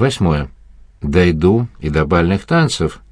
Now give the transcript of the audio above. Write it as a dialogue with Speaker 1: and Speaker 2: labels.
Speaker 1: Восьмое. Дойду и до бальных танцев.